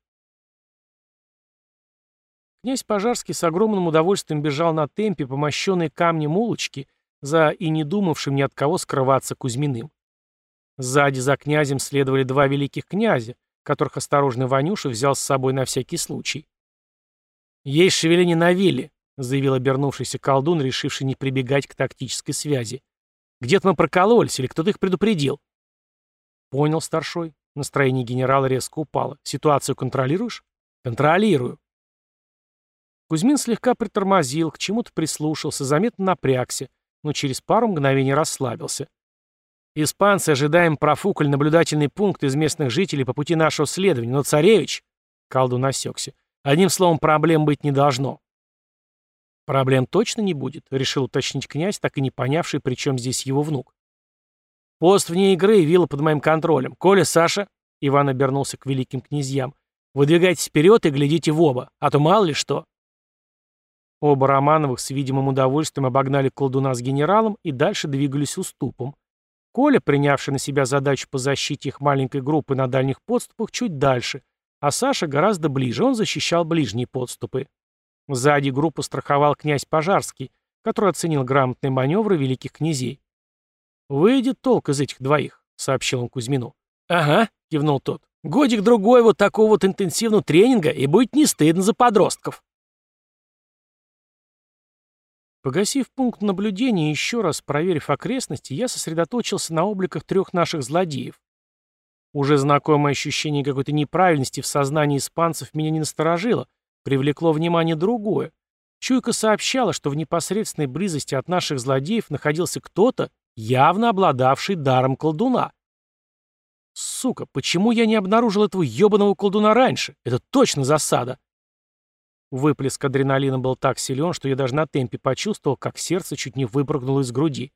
A: Князь Пожарский с огромным удовольствием бежал на темпе по мощенной камнем улочки за и не думавшим ни от кого скрываться Кузьминым. Сзади за князем следовали два великих князя, которых осторожный Ванюша взял с собой на всякий случай. «Есть шевеление на вилле», — заявил обернувшийся колдун, решивший не прибегать к тактической связи. «Где-то мы прокололись, или кто-то их предупредил?» «Понял, старшой». Настроение генерала резко упало. «Ситуацию контролируешь?» «Контролирую». Кузьмин слегка притормозил, к чему-то прислушался, заметно напрягся, но через пару мгновений расслабился. Испанцы ожидаем профукаль наблюдательный пункт из местных жителей по пути нашего следования, но царевич...» Колдун осекся. «Одним словом, проблем быть не должно». «Проблем точно не будет», — решил уточнить князь, так и не понявший, при чем здесь его внук. «Пост вне игры и вилла под моим контролем. Коля, Саша...» — Иван обернулся к великим князьям. «Выдвигайтесь вперед и глядите в оба, а то мало ли что». Оба Романовых с видимым удовольствием обогнали колдуна с генералом и дальше двигались уступом. Коля, принявший на себя задачу по защите их маленькой группы на дальних подступах, чуть дальше, а Саша гораздо ближе, он защищал ближние подступы. Сзади группу страховал князь Пожарский, который оценил грамотные маневры великих князей. «Выйдет толк из этих двоих», — сообщил он Кузьмину. «Ага», — кивнул тот. «Годик-другой вот такого вот интенсивного тренинга, и будет не стыдно за подростков». Погасив пункт наблюдения и еще раз проверив окрестности, я сосредоточился на обликах трех наших злодеев. Уже знакомое ощущение какой-то неправильности в сознании испанцев меня не насторожило, привлекло внимание другое. Чуйка сообщала, что в непосредственной близости от наших злодеев находился кто-то, явно обладавший даром колдуна. Сука, почему я не обнаружил этого ебаного колдуна раньше? Это точно засада. Выплеск адреналина был так силен, что я даже на темпе почувствовал, как сердце чуть не выпрыгнуло из груди.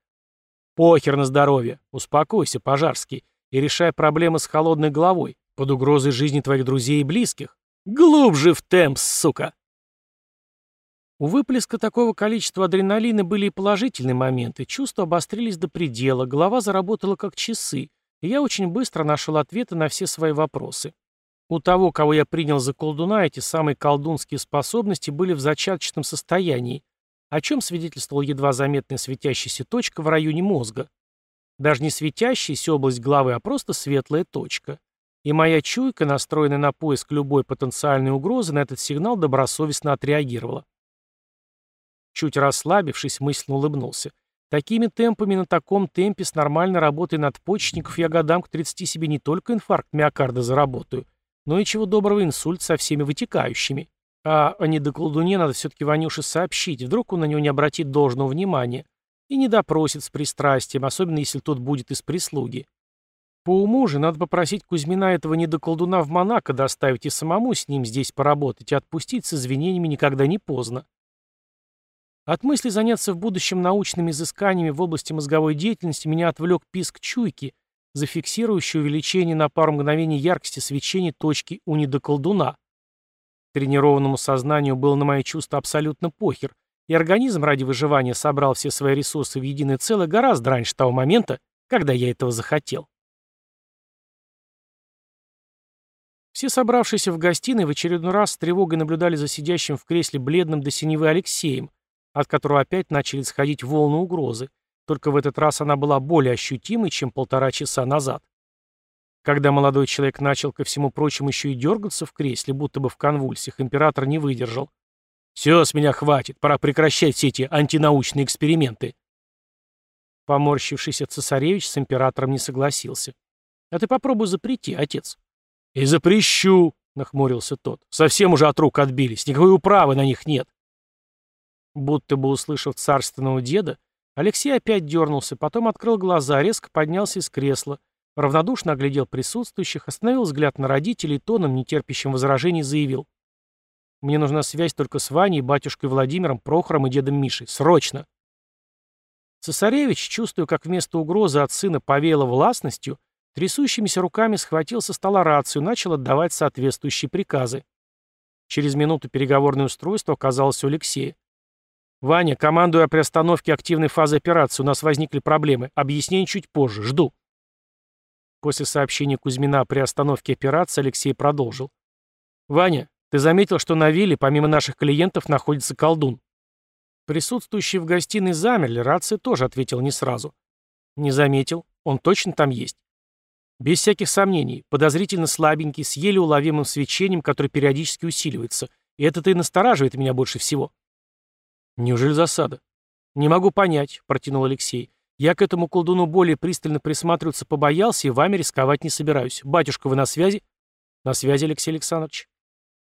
A: «Похер на здоровье. Успокойся, Пожарский, и решай проблемы с холодной головой, под угрозой жизни твоих друзей и близких. Глубже в темп, сука!» У выплеска такого количества адреналина были и положительные моменты. Чувства обострились до предела, голова заработала как часы, и я очень быстро нашел ответы на все свои вопросы. У того, кого я принял за колдуна, эти самые колдунские способности были в зачаточном состоянии, о чем свидетельствовала едва заметная светящаяся точка в районе мозга. Даже не светящаяся область головы, а просто светлая точка. И моя чуйка, настроенная на поиск любой потенциальной угрозы, на этот сигнал добросовестно отреагировала. Чуть расслабившись, мысленно улыбнулся. Такими темпами на таком темпе с нормальной работой надпочечников я годам к 30 себе не только инфаркт миокарда заработаю, но и чего доброго инсульт со всеми вытекающими. А о недоколдуне надо все-таки Ванюше сообщить, вдруг он на него не обратит должного внимания и не допросит с пристрастием, особенно если тот будет из прислуги. По уму же надо попросить Кузьмина этого недоколдуна в Монако доставить и самому с ним здесь поработать и отпустить с извинениями никогда не поздно. От мысли заняться в будущем научными изысканиями в области мозговой деятельности меня отвлек писк чуйки, зафиксирующий увеличение на пару мгновений яркости свечения точки уни до колдуна. Тренированному сознанию было на мои чувства абсолютно похер, и организм ради выживания собрал все свои ресурсы в единое целое гораздо раньше того момента, когда я этого захотел. Все собравшиеся в гостиной в очередной раз с тревогой наблюдали за сидящим в кресле бледным до синевы Алексеем, от которого опять начали сходить волны угрозы, только в этот раз она была более ощутимой, чем полтора часа назад. Когда молодой человек начал, ко всему прочему, еще и дергаться в кресле, будто бы в конвульсиях, император не выдержал. «Все, с меня хватит, пора прекращать все эти антинаучные эксперименты». Поморщившийся цесаревич с императором не согласился. «А ты попробуй запрети, отец». «И запрещу», — нахмурился тот. «Совсем уже от рук отбились, никакой управы на них нет». Будто бы услышав царственного деда, Алексей опять дернулся, потом открыл глаза, резко поднялся из кресла, равнодушно оглядел присутствующих, остановил взгляд на родителей тоном, нетерпящим возражений, заявил. «Мне нужна связь только с Ваней, батюшкой Владимиром, Прохором и дедом Мишей. Срочно!» Цесаревич, чувствуя, как вместо угрозы от сына повеяло властностью, трясущимися руками схватил со стола рацию и начал отдавать соответствующие приказы. Через минуту переговорное устройство оказалось у Алексея. «Ваня, командую о приостановке активной фазы операции. У нас возникли проблемы. Объяснение чуть позже. Жду». После сообщения Кузьмина о приостановке операции Алексей продолжил. «Ваня, ты заметил, что на вилле, помимо наших клиентов, находится колдун?» Присутствующие в гостиной замерли, рация тоже ответил не сразу. «Не заметил. Он точно там есть?» «Без всяких сомнений. Подозрительно слабенький, с еле уловимым свечением, которое периодически усиливается. И это-то и настораживает меня больше всего». «Неужели засада?» «Не могу понять», — протянул Алексей. Я к этому колдуну более пристально присматриваться побоялся и вами рисковать не собираюсь. Батюшка, вы на связи? На связи, Алексей Александрович.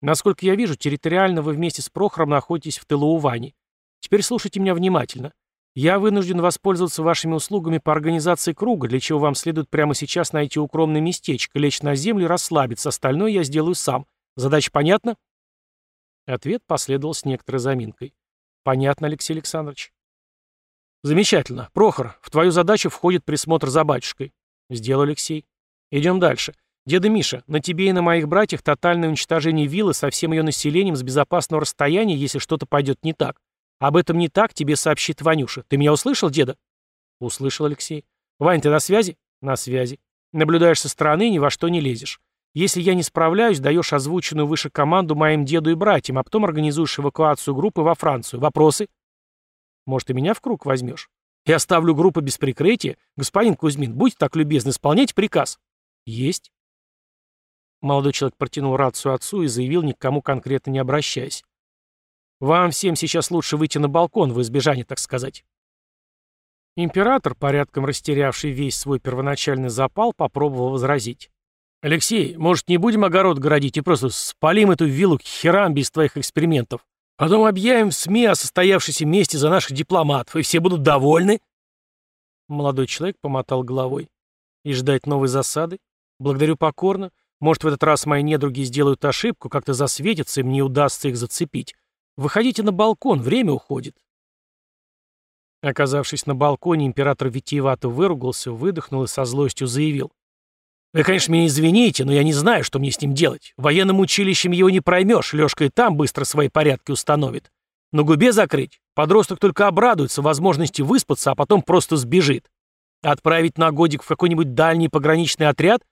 A: Насколько я вижу, территориально вы вместе с Прохором находитесь в тылу у Вани. Теперь слушайте меня внимательно. Я вынужден воспользоваться вашими услугами по организации круга, для чего вам следует прямо сейчас найти укромное местечко, лечь на землю и расслабиться. Остальное я сделаю сам. Задача понятна? Ответ последовал с некоторой заминкой. Понятно, Алексей Александрович. Замечательно. Прохор, в твою задачу входит присмотр за батюшкой. Сделал Алексей. Идем дальше. Деда Миша, на тебе и на моих братьях тотальное уничтожение виллы со всем ее населением с безопасного расстояния, если что-то пойдет не так. Об этом не так тебе сообщит Ванюша. Ты меня услышал, деда? Услышал Алексей. Вань, ты на связи? На связи. Наблюдаешь со стороны, ни во что не лезешь. Если я не справляюсь, даешь озвученную выше команду моим деду и братьям, а потом организуешь эвакуацию группы во Францию. Вопросы? Может, и меня в круг возьмешь? Я оставлю группу без прикрытия. Господин Кузьмин, будьте так любезны, исполнять приказ. Есть. Молодой человек протянул рацию отцу и заявил, ни к кому конкретно не обращаясь. «Вам всем сейчас лучше выйти на балкон, в избежание, так сказать». Император, порядком растерявший весь свой первоначальный запал, попробовал возразить. «Алексей, может, не будем огород городить и просто спалим эту виллу к херам без твоих экспериментов? Потом объявим в СМИ о состоявшейся месте за наших дипломатов, и все будут довольны. Молодой человек помотал головой. И ждать новой засады? Благодарю покорно. Может, в этот раз мои недруги сделают ошибку, как-то засветятся, и мне удастся их зацепить. Выходите на балкон, время уходит. Оказавшись на балконе, император витиевато выругался, выдохнул и со злостью заявил. Вы, конечно, меня извините, но я не знаю, что мне с ним делать. Военным училищем его не проймешь, Лёшка и там быстро свои порядки установит. На губе закрыть, подросток только обрадуется возможности выспаться, а потом просто сбежит. Отправить на годик в какой-нибудь дальний пограничный отряд?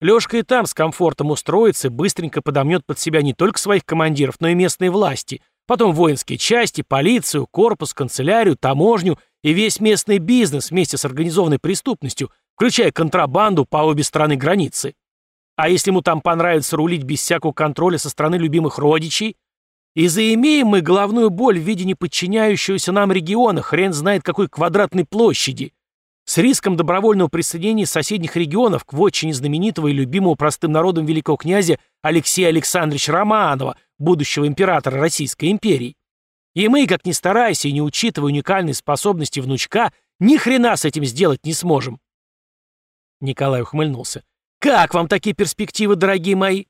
A: Лёшка и там с комфортом устроится, быстренько подомнет под себя не только своих командиров, но и местные власти, потом воинские части, полицию, корпус, канцелярию, таможню и весь местный бизнес вместе с организованной преступностью – включая контрабанду по обе стороны границы. А если ему там понравится рулить без всякого контроля со стороны любимых родичей? И заимеем мы головную боль в виде неподчиняющегося нам региона, хрен знает какой квадратной площади, с риском добровольного присоединения соседних регионов к вотчине знаменитого и любимого простым народом великого князя Алексея Александровича Романова, будущего императора Российской империи. И мы, как ни стараясь и не учитывая уникальные способности внучка, ни хрена с этим сделать не сможем. Николай ухмыльнулся. «Как вам такие перспективы, дорогие мои?»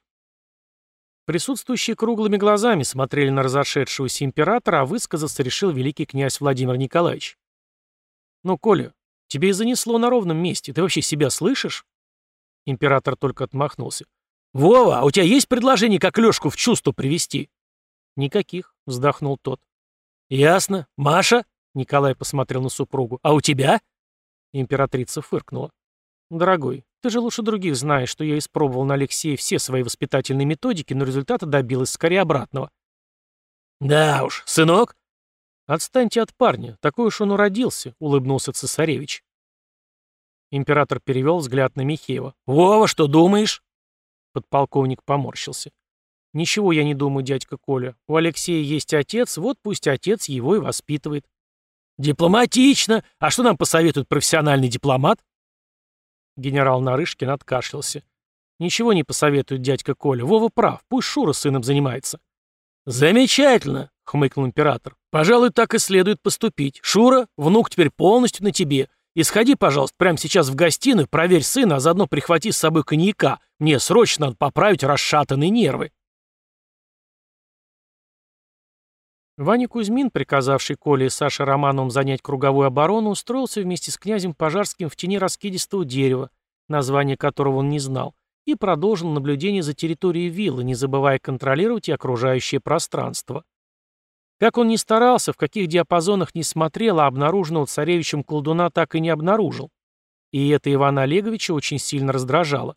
A: Присутствующие круглыми глазами смотрели на разошедшегося императора, а высказаться решил великий князь Владимир Николаевич. «Ну, Коля, тебе и занесло на ровном месте. Ты вообще себя слышишь?» Император только отмахнулся. «Вова, а у тебя есть предложение, как Лёшку в чувство привести?» «Никаких», — вздохнул тот. «Ясно. Маша?» — Николай посмотрел на супругу. «А у тебя?» Императрица фыркнула. «Дорогой, ты же лучше других знаешь, что я испробовал на Алексее все свои воспитательные методики, но результата добилась скорее обратного». «Да уж, сынок?» «Отстаньте от парня, такой уж он уродился», — улыбнулся цесаревич. Император перевел взгляд на Михеева. «Вова, что думаешь?» Подполковник поморщился. «Ничего я не думаю, дядька Коля. У Алексея есть отец, вот пусть отец его и воспитывает». «Дипломатично! А что нам посоветует профессиональный дипломат?» Генерал Нарышкин откашлялся. «Ничего не посоветует дядька Коля. Вова прав. Пусть Шура сыном занимается». «Замечательно!» — хмыкнул император. «Пожалуй, так и следует поступить. Шура, внук теперь полностью на тебе. И сходи, пожалуйста, прямо сейчас в гостиную, проверь сына, а заодно прихвати с собой коньяка. Мне срочно надо поправить расшатанные нервы». Ваня Кузьмин, приказавший Коле и Саше Романовым занять круговую оборону, устроился вместе с князем Пожарским в тени раскидистого дерева, название которого он не знал, и продолжил наблюдение за территорией виллы, не забывая контролировать и окружающее пространство. Как он ни старался, в каких диапазонах ни смотрел, а обнаруженного царевичем колдуна так и не обнаружил. И это Ивана Олеговича очень сильно раздражало.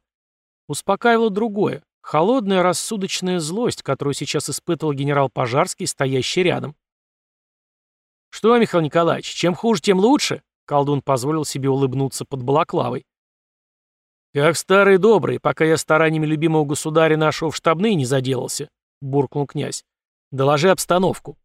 A: Успокаивало другое. Холодная рассудочная злость, которую сейчас испытывал генерал Пожарский, стоящий рядом. «Что, Михаил Николаевич, чем хуже, тем лучше?» Колдун позволил себе улыбнуться под балаклавой. «Как старый добрый, пока я стараниями любимого государя нашего в штабные не заделался», — буркнул князь. «Доложи обстановку».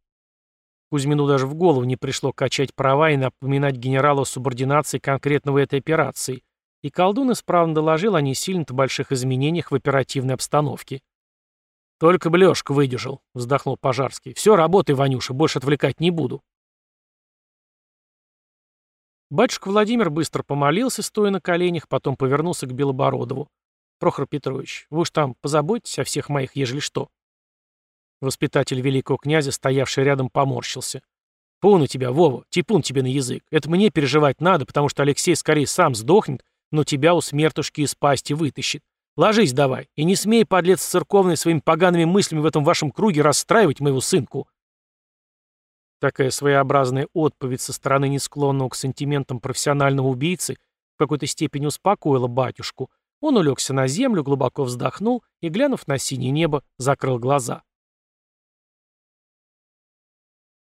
A: Кузьмину даже в голову не пришло качать права и напоминать генералу о субординации конкретного этой операции, и колдун исправно доложил о не сильно-то больших изменениях в оперативной обстановке. «Только Блёшка выдержал», — вздохнул Пожарский. «Все, работай, Ванюша, больше отвлекать не буду». Батюшка Владимир быстро помолился, стоя на коленях, потом повернулся к Белобородову. «Прохор Петрович, вы уж там позаботьтесь о всех моих, ежели что». Воспитатель великого князя, стоявший рядом, поморщился. «Пун у тебя, Вова, типун тебе на язык. Это мне переживать надо, потому что Алексей скорее сам сдохнет, но тебя у смертушки из пасти вытащит. Ложись давай, и не смей, подлец церковный, своими погаными мыслями в этом вашем круге расстраивать моего сынку». Такая своеобразная отповедь со стороны несклонного к сантиментам профессионального убийцы в какой-то степени успокоила батюшку. Он улегся на землю, глубоко вздохнул и, глянув на синее небо, закрыл глаза.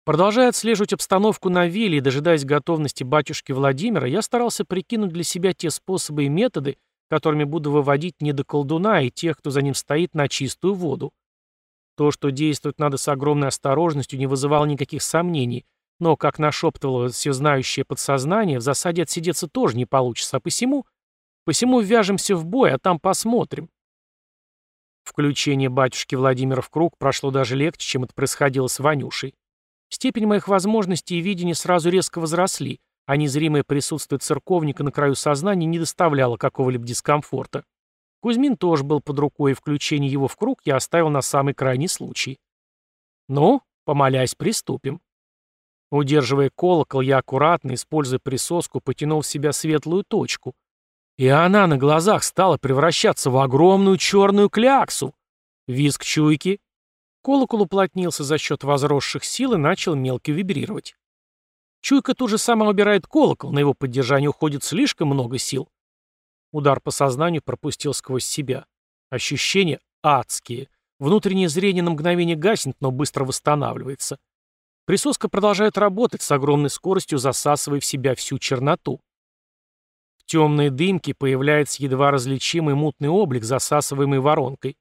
A: Продолжая отслеживать обстановку на вилле и дожидаясь готовности батюшки Владимира, я старался прикинуть для себя те способы и методы, которыми буду выводить не до колдуна и тех, кто за ним стоит, на чистую воду. То, что действовать надо с огромной осторожностью, не вызывало никаких сомнений, но, как нашептывало всезнающее подсознание, в засаде отсидеться тоже не получится, а посему... Посему ввяжемся в бой, а там посмотрим. Включение батюшки Владимира в круг прошло даже легче, чем это происходило с Ванюшей. Степень моих возможностей и видения сразу резко возросли, а незримое присутствие церковника на краю сознания не доставляло какого-либо дискомфорта. Кузьмин тоже был под рукой, и включение его в круг я оставил на самый крайний случай. Ну, помолясь, приступим. Удерживая колокол, я аккуратно, используя присоску, потянул в себя светлую точку. И она на глазах стала превращаться в огромную черную кляксу. Визг чуйки, Колокол уплотнился за счет возросших сил и начал мелко вибрировать. Чуйка тут же сама убирает колокол, на его поддержание уходит слишком много сил. Удар по сознанию пропустил сквозь себя. Ощущения адские. Внутреннее зрение на мгновение гаснет, но быстро восстанавливается. Присоска продолжает работать с огромной скоростью, засасывая в себя всю черноту. В темной дымке появляется едва различимый мутный облик, засасываемый воронкой.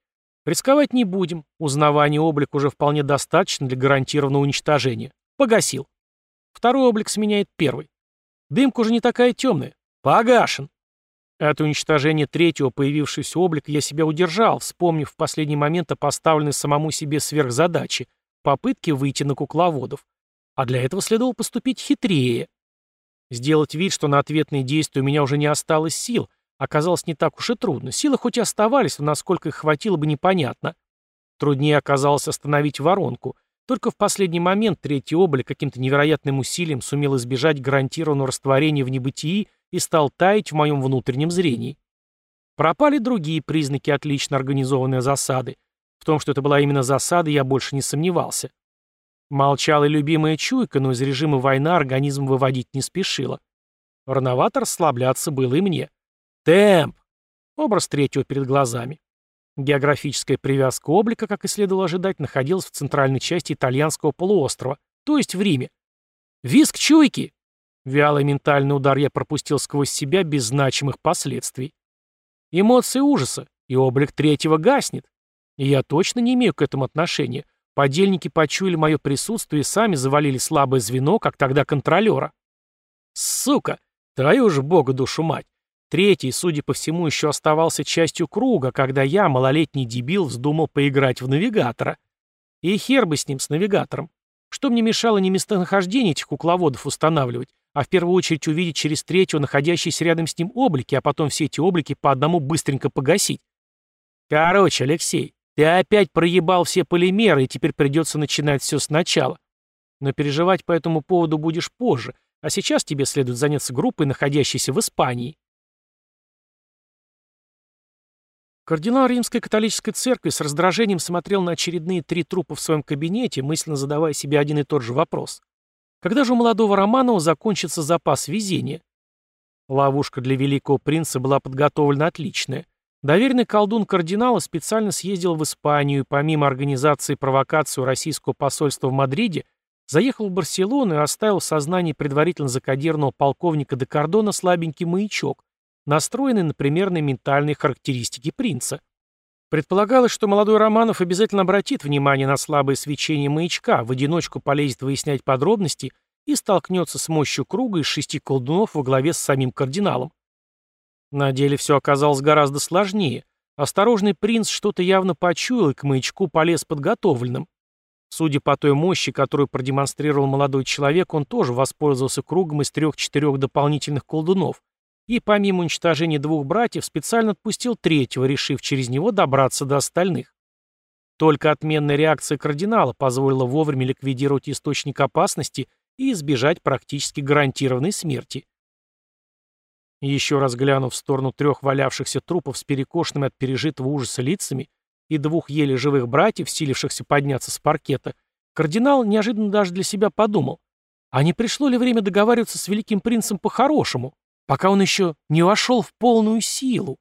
A: Рисковать не будем. Узнавание облик уже вполне достаточно для гарантированного уничтожения. Погасил. Второй облик сменяет первый. Дымка уже не такая темная. Погашен. От уничтожения третьего появившегося облика я себя удержал, вспомнив в последний момент о поставленной самому себе сверхзадаче — попытке выйти на кукловодов. А для этого следовало поступить хитрее. Сделать вид, что на ответные действия у меня уже не осталось сил — оказалось не так уж и трудно. Силы хоть и оставались, но насколько их хватило бы непонятно. Труднее оказалось остановить воронку. Только в последний момент третий облик каким-то невероятным усилием сумел избежать гарантированного растворения в небытии и стал таять в моем внутреннем зрении. Пропали другие признаки отлично организованной засады. В том, что это была именно засада, я больше не сомневался. Молчала и любимая чуйка, но из режима война организм выводить не спешила. Рановато расслабляться было и мне. Темп! Образ третьего перед глазами. Географическая привязка облика, как и следовало ожидать, находилась в центральной части итальянского полуострова, то есть в Риме. Виск чуйки! Вялый ментальный удар я пропустил сквозь себя без значимых последствий. Эмоции ужаса, и облик третьего гаснет. И я точно не имею к этому отношения. Подельники почуяли мое присутствие и сами завалили слабое звено, как тогда контролера. Сука! Твою же бога душу мать! Третий, судя по всему, еще оставался частью круга, когда я, малолетний дебил, вздумал поиграть в навигатора. И хер бы с ним, с навигатором. Что мне мешало не местонахождение этих кукловодов устанавливать, а в первую очередь увидеть через третьего находящиеся рядом с ним облики, а потом все эти облики по одному быстренько погасить. Короче, Алексей, ты опять проебал все полимеры, и теперь придется начинать все сначала. Но переживать по этому поводу будешь позже, а сейчас тебе следует заняться группой, находящейся в Испании. Кардинал Римской католической церкви с раздражением смотрел на очередные три трупа в своем кабинете, мысленно задавая себе один и тот же вопрос. Когда же у молодого Романова закончится запас везения? Ловушка для великого принца была подготовлена отличная. Доверенный колдун кардинала специально съездил в Испанию и помимо организации провокации российского посольства в Мадриде, заехал в Барселону и оставил в сознании предварительно закодированного полковника де Кордона слабенький маячок, настроенный на примерные ментальные характеристики принца. Предполагалось, что молодой Романов обязательно обратит внимание на слабое свечение маячка, в одиночку полезет выяснять подробности и столкнется с мощью круга из шести колдунов во главе с самим кардиналом. На деле все оказалось гораздо сложнее. Осторожный принц что-то явно почуял и к маячку полез подготовленным. Судя по той мощи, которую продемонстрировал молодой человек, он тоже воспользовался кругом из трех-четырех дополнительных колдунов, и помимо уничтожения двух братьев специально отпустил третьего, решив через него добраться до остальных. Только отменная реакция кардинала позволила вовремя ликвидировать источник опасности и избежать практически гарантированной смерти. Еще раз глянув в сторону трех валявшихся трупов с перекошенными от пережитого ужаса лицами и двух еле живых братьев, силившихся подняться с паркета, кардинал неожиданно даже для себя подумал, а не пришло ли время договариваться с великим принцем по-хорошему? Пока он еще не вошел в полную силу.